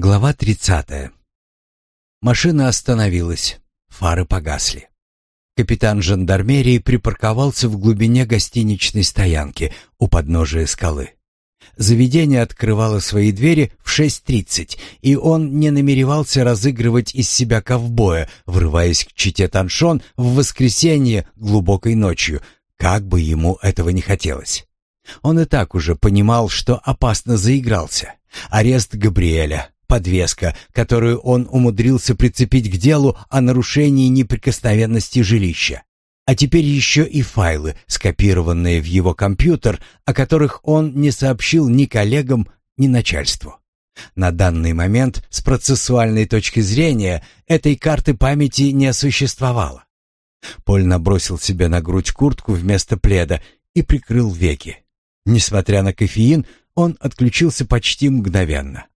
Глава 30. Машина остановилась. Фары погасли. Капитан жандармерии припарковался в глубине гостиничной стоянки у подножия скалы. Заведение открывало свои двери в 6.30, и он не намеревался разыгрывать из себя ковбоя, врываясь к чите Таншон в воскресенье глубокой ночью, как бы ему этого не хотелось. Он и так уже понимал, что опасно заигрался. Арест Габриэля, подвеска, которую он умудрился прицепить к делу о нарушении неприкосновенности жилища. А теперь еще и файлы, скопированные в его компьютер, о которых он не сообщил ни коллегам, ни начальству. На данный момент, с процессуальной точки зрения, этой карты памяти не существовало. Поль набросил себе на грудь куртку вместо пледа и прикрыл веки. Несмотря на кофеин, он отключился почти мгновенно.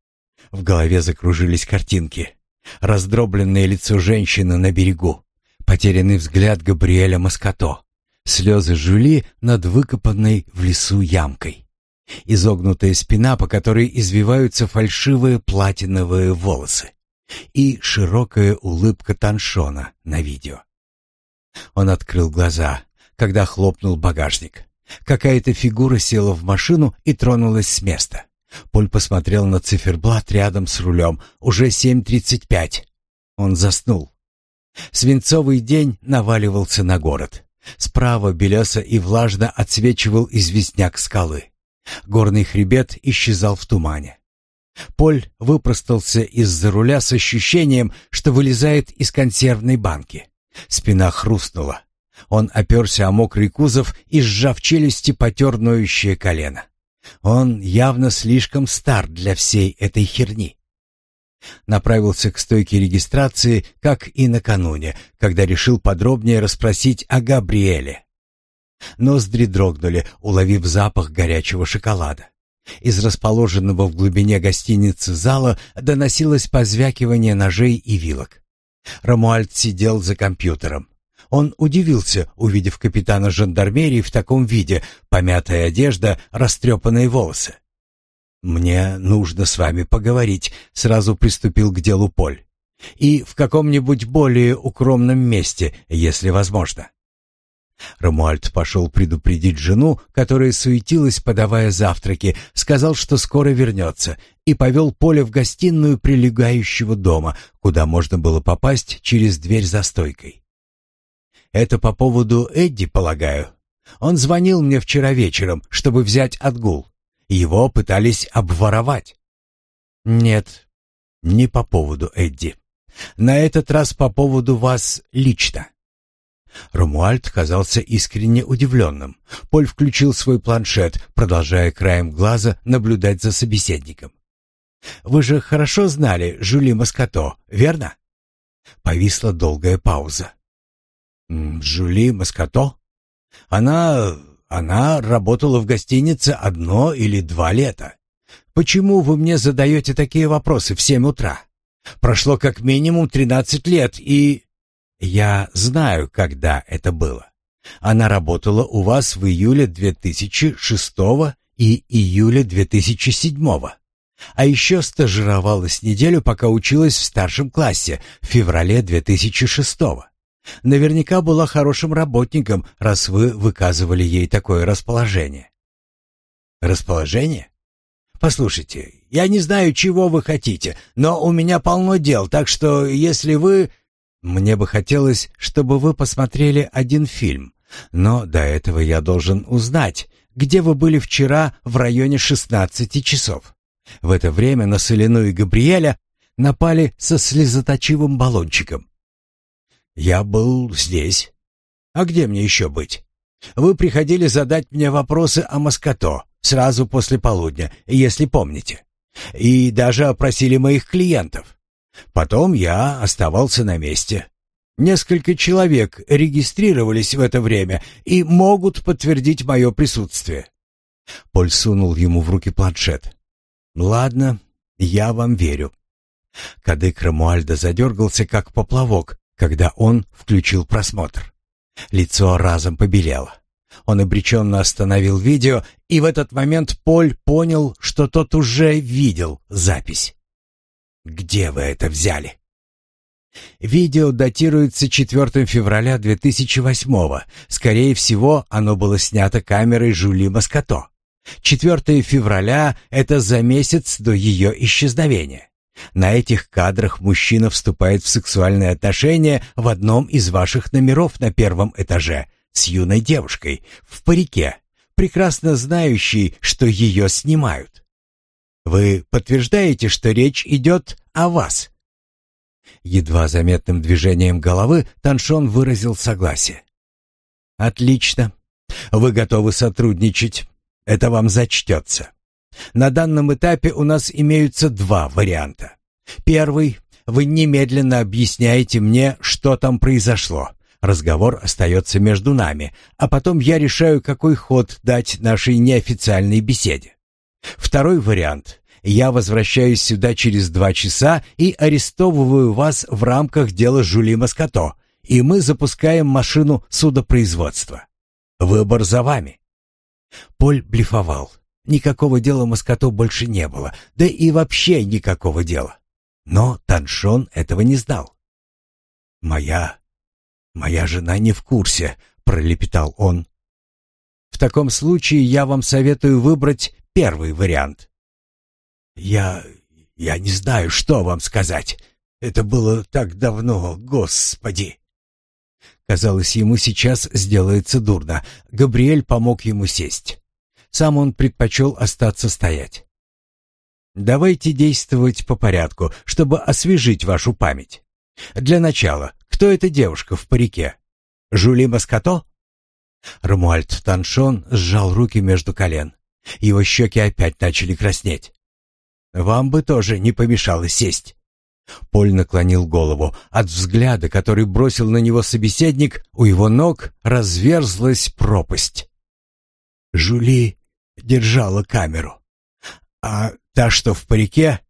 В голове закружились картинки. Раздробленное лицо женщины на берегу. Потерянный взгляд Габриэля Маскато. Слезы Жули над выкопанной в лесу ямкой. Изогнутая спина, по которой извиваются фальшивые платиновые волосы. И широкая улыбка Таншона на видео. Он открыл глаза, когда хлопнул багажник. Какая-то фигура села в машину и тронулась с места. Поль посмотрел на циферблат рядом с рулем. Уже 7.35. Он заснул. Свинцовый день наваливался на город. Справа белесо и влажно отсвечивал известняк скалы. Горный хребет исчезал в тумане. Поль выпростался из-за руля с ощущением, что вылезает из консервной банки. Спина хрустнула. Он оперся о мокрый кузов и, сжав челюсти, потер ноющее колено. Он явно слишком стар для всей этой херни. Направился к стойке регистрации, как и накануне, когда решил подробнее расспросить о Габриэле. Ноздри дрогнули, уловив запах горячего шоколада. Из расположенного в глубине гостиницы зала доносилось позвякивание ножей и вилок. Рамуальд сидел за компьютером. Он удивился, увидев капитана жандармерии в таком виде, помятая одежда, растрепанные волосы. «Мне нужно с вами поговорить», — сразу приступил к делу Поль. «И в каком-нибудь более укромном месте, если возможно». Рамуальд пошел предупредить жену, которая суетилась, подавая завтраки, сказал, что скоро вернется, и повел Поля в гостиную прилегающего дома, куда можно было попасть через дверь за стойкой. Это по поводу Эдди, полагаю. Он звонил мне вчера вечером, чтобы взять отгул. Его пытались обворовать. Нет, не по поводу Эдди. На этот раз по поводу вас лично. Румуальд казался искренне удивленным. Поль включил свой планшет, продолжая краем глаза наблюдать за собеседником. «Вы же хорошо знали Жюли Маскато, верно?» Повисла долгая пауза. Жюли Маскато? Она... она работала в гостинице одно или два лета. Почему вы мне задаете такие вопросы в семь утра? Прошло как минимум тринадцать лет, и... Я знаю, когда это было. Она работала у вас в июле 2006 и июля 2007. А еще стажировалась неделю, пока училась в старшем классе в феврале 2006 наверняка была хорошим работником, раз вы выказывали ей такое расположение. Расположение? Послушайте, я не знаю, чего вы хотите, но у меня полно дел, так что если вы... Мне бы хотелось, чтобы вы посмотрели один фильм, но до этого я должен узнать, где вы были вчера в районе 16 часов. В это время на Солену и Габриэля напали со слезоточивым баллончиком. «Я был здесь. А где мне еще быть? Вы приходили задать мне вопросы о Маскато сразу после полудня, если помните. И даже опросили моих клиентов. Потом я оставался на месте. Несколько человек регистрировались в это время и могут подтвердить мое присутствие». Поль сунул ему в руки планшет. «Ладно, я вам верю». Кадык Рамуальда задергался, как поплавок, когда он включил просмотр. Лицо разом побелело. Он обреченно остановил видео, и в этот момент Поль понял, что тот уже видел запись. «Где вы это взяли?» Видео датируется 4 февраля 2008-го. Скорее всего, оно было снято камерой Жюли Маскато. 4 февраля — это за месяц до ее исчезновения. На этих кадрах мужчина вступает в сексуальные отношения в одном из ваших номеров на первом этаже с юной девушкой в парике, прекрасно знающей, что ее снимают. Вы подтверждаете, что речь идет о вас? Едва заметным движением головы Таншон выразил согласие. «Отлично. Вы готовы сотрудничать. Это вам зачтется». На данном этапе у нас имеются два варианта. Первый – вы немедленно объясняете мне, что там произошло. Разговор остается между нами, а потом я решаю, какой ход дать нашей неофициальной беседе. Второй вариант – я возвращаюсь сюда через два часа и арестовываю вас в рамках дела Жюли Маскато, и мы запускаем машину судопроизводства. Выбор за вами». Поль блефовал. Никакого дела Маскато больше не было, да и вообще никакого дела. Но Таншон этого не знал. «Моя... моя жена не в курсе», — пролепетал он. «В таком случае я вам советую выбрать первый вариант». «Я... я не знаю, что вам сказать. Это было так давно, господи!» Казалось, ему сейчас сделается дурно. Габриэль помог ему сесть. Сам он предпочел остаться стоять. «Давайте действовать по порядку, чтобы освежить вашу память. Для начала, кто эта девушка в парике? Жули Маскато?» Рамуальд Таншон сжал руки между колен. Его щеки опять начали краснеть. «Вам бы тоже не помешало сесть». Поль наклонил голову. От взгляда, который бросил на него собеседник, у его ног разверзлась пропасть. «Жули держала камеру. А та, что в парике,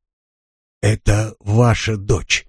это ваша дочь.